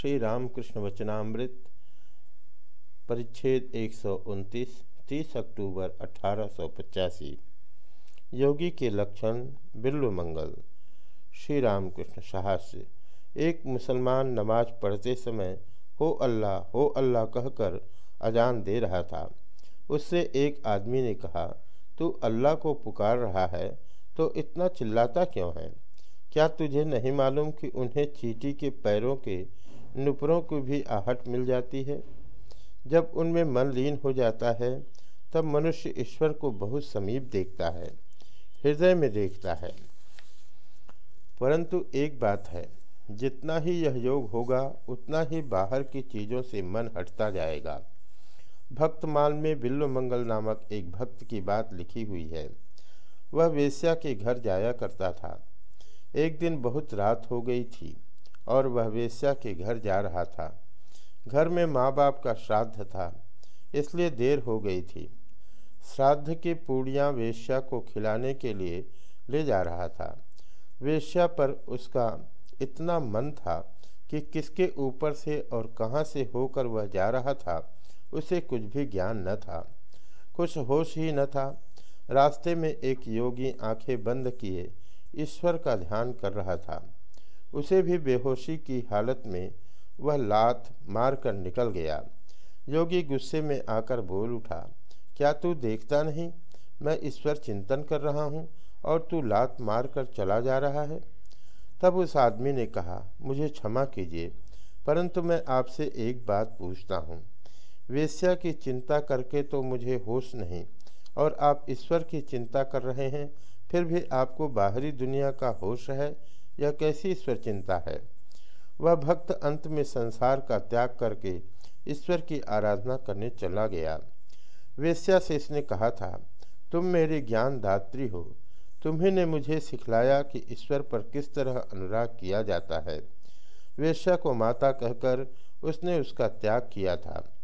श्री रामकृष्ण वचनामृत परिच्छेद एक सौ उनतीस, तीस अक्टूबर अठारह सौ पचासी। योगी के लक्षण बिल्व मंगल श्री रामकृष्ण साहस्य, एक मुसलमान नमाज़ पढ़ते समय, हो अल्लाह हो अल्लाह कहकर अजान दे रहा था। उससे एक आदमी ने कहा, तू अल्लाह को पुकार रहा है तो इतना चिल्लाता क्यों है? क्या तुझे नहीं मालूम कि उन्हें चीटी के पैरों के नुपुरों को भी आहट मिल जाती है। जब उनमें मन लीन हो जाता है, तब मनुष्य ईश्वर को बहुत समीप देखता है, हृदय में देखता है। परंतु एक बात है, जितना ही यह योग होगा, उतना ही बाहर की चीज़ों से मन हटता जाएगा। भक्तमाल में बिल्लो मंगल नामक एक भक्त की बात लिखी हुई है। वह वेश्या के घर जाया करता था। एक दिन बहुत रात हो गई थी। और वह वेश्या के घर जा रहा था। घर में माँ बाप का श्राद्ध था, इसलिए देर हो गई थी। श्राद्ध की पूड़ियाँ वेश्या को खिलाने के लिए ले जा रहा था। वेश्या पर उसका इतना मन था कि किसके ऊपर से और कहाँ से होकर वह जा रहा था, उसे कुछ भी ज्ञान न था। कुछ होश ही न था। रास्ते में एक योगी आँखें बंद किए ईश्वर का ध्यान कर रहा था। उसे भी बेहोशी की हालत में वह लात मार कर निकल गया। योगी गुस्से में आकर बोल उठा, क्या तू देखता नहीं? मैं ईश्वर चिंतन कर रहा हूँ और तू लात मार कर चला जा रहा है? तब उस आदमी ने कहा, मुझे क्षमा कीजिए, परंतु मैं आपसे एक बात पूछता हूँ। वेश्या की चिंता करके तो मुझे होश नहीं, और आप ईश्वर की चिंता कर रहे हैं, फिर भी आपको बाहरी दुनिया का होश है यह कैसी ईश्वर चिंता है? वह भक्त अंत में संसार का त्याग करके ईश्वर की आराधना करने चला गया। वेश्या से इसने कहा था, तुम मेरे ज्ञान दात्री हो। तुम्ही ने मुझे सिखलाया कि ईश्वर पर किस तरह अनुराग किया जाता है वेश्या को माता कहकर उसने उसका त्याग किया था।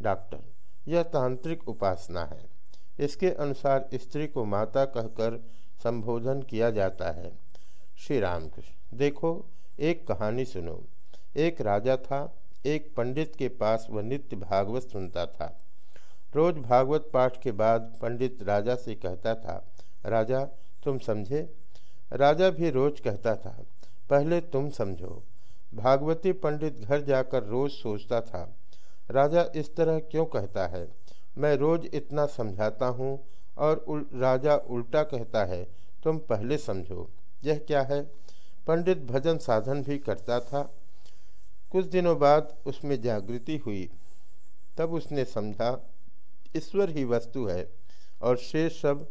डॉक्टर, यह तांत्रिक उपासना है। इसके अनुसार स्त्री को माता कहकर संबोधन किया जाता है। श्री रामकृष्ण देखो एक कहानी सुनो। एक राजा था एक पंडित के पास वह नित्य भागवत सुनता था। रोज भागवत पाठ के बाद पंडित राजा से कहता था राजा तुम समझे? राजा भी रोज कहता था पहले तुम समझो। भागवती पंडित घर जाकर रोज सोचता था राजा इस तरह क्यों कहता है? मैं रोज इतना समझाता हूँ और उल, राजा उल्टा कहता है तुम पहले समझो। यह क्या है? पंडित भजन साधन भी करता था। कुछ दिनों बाद उसमें जागृति हुई। तब उसने समझा, ईश्वर ही वस्तु है और शेष सब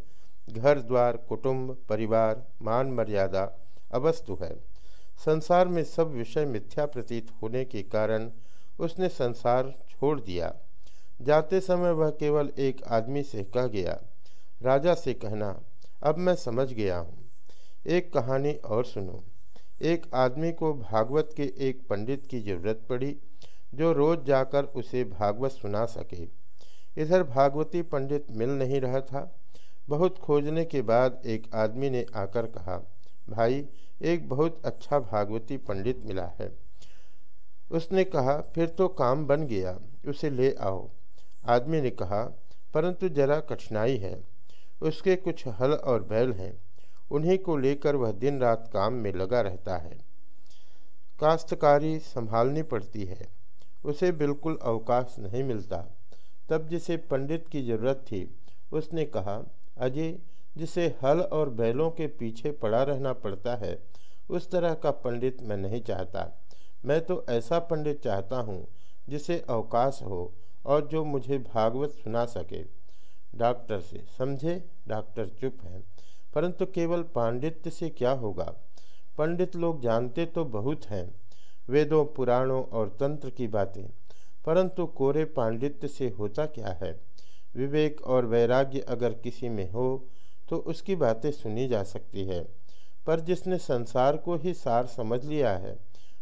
घर, द्वार, कुटुंब, परिवार, मान मर्यादा अवस्तु है। संसार में सब विषय मिथ्या प्रतीत होने के कारण उसने संसार छोड़ दिया। जाते समय वह केवल एक आदमी से कह गया, राजा से कहना, अब मैं समझ गया हूँ। एक कहानी और सुनो। एक आदमी को भागवत के एक पंडित की ज़रूरत पड़ी, जो रोज जाकर उसे भागवत सुना सके। इधर भागवती पंडित मिल नहीं रहा था। बहुत खोजने के बाद एक आदमी ने आकर कहा, भाई, एक बहुत अच्छा भागवती पंडित मिला है। उसने कहा, फिर तो काम बन गया, उसे ले आओ। आदमी ने कहा, परंतु जरा कठिनाई है। उसके कुछ हल और बैल हैं। उन्हीं को लेकर वह दिन रात काम में लगा रहता है। काश्तकारी संभालनी पड़ती है। उसे बिल्कुल अवकाश नहीं मिलता। तब जिसे पंडित की ज़रूरत थी, उसने कहा, अजय, जिसे हल और बैलों के पीछे पड़ा रहना पड़ता है, उस तरह का पंडित मैं नहीं चाहता। मैं तो ऐसा पंडित चाहता हूँ, जिसे अवकाश हो और जो मुझे भागवत सुना सके। डॉक्टर से, समझे? डॉक्टर चुप हैं। परंतु केवल पांडित्य से क्या होगा? पंडित लोग जानते तो बहुत हैं, वेदों, पुराणों और तंत्र की बातें, परंतु कोरे पांडित्य से होता क्या है? विवेक और वैराग्य अगर किसी में हो तो उसकी बातें सुनी जा सकती है। पर जिसने संसार को ही सार समझ लिया है,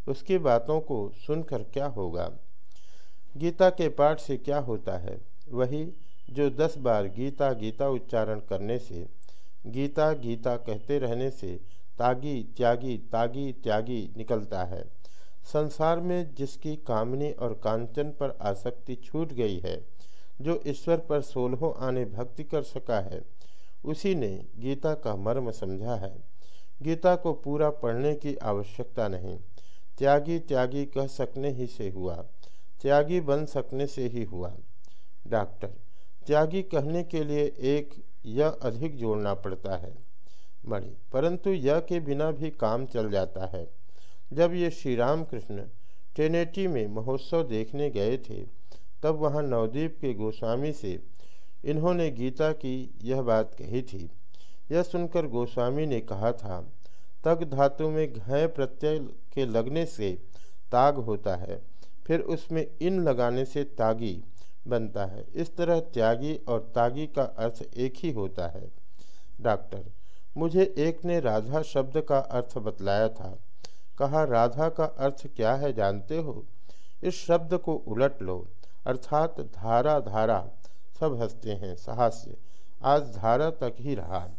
उसकी बातों को सुनकर क्या होगा? गीता के पाठ से क्या होता है? वही जो दस बार गीता गीता उच्चारण करने से गीता गीता कहते रहने से तागी त्यागी तागी त्यागी निकलता है। संसार में जिसकी कामनी और कांचन पर आसक्ति छूट गई है, जो ईश्वर पर सोलहों आने भक्ति कर सका है, उसी ने गीता का मर्म समझा है। गीता को पूरा पढ़ने की आवश्यकता नहीं। त्यागी त्यागी कह सकने ही से हुआ, त्यागी बन सकने से ही हुआ। डॉक्टर, त्यागी कहने के लिए एक यह अधिक जोड़ना पड़ता है। मणि, परंतु यह के बिना भी काम चल जाता है। जब ये श्री राम कृष्ण ट्रेनेटी में महोत्सव देखने गए थे, तब वहाँ नवदीप के गोस्वामी से इन्होंने गीता की यह बात कही थी। यह सुनकर गोस्वामी ने कहा था, तग धातु में घय प्रत्यय के लगने से ताग होता है, फिर उसमें इन लगाने से तागी बनता है। इस तरह त्यागी और तागी का अर्थ एक ही होता है। डॉक्टर, मुझे एक ने राधा शब्द का अर्थ बतलाया था। कहा, राधा का अर्थ क्या है जानते हो? इस शब्द को उलट लो। अर्थात धारा धारा, सब हँसते हैं, साहस्य। आज धारा तक ही रहा।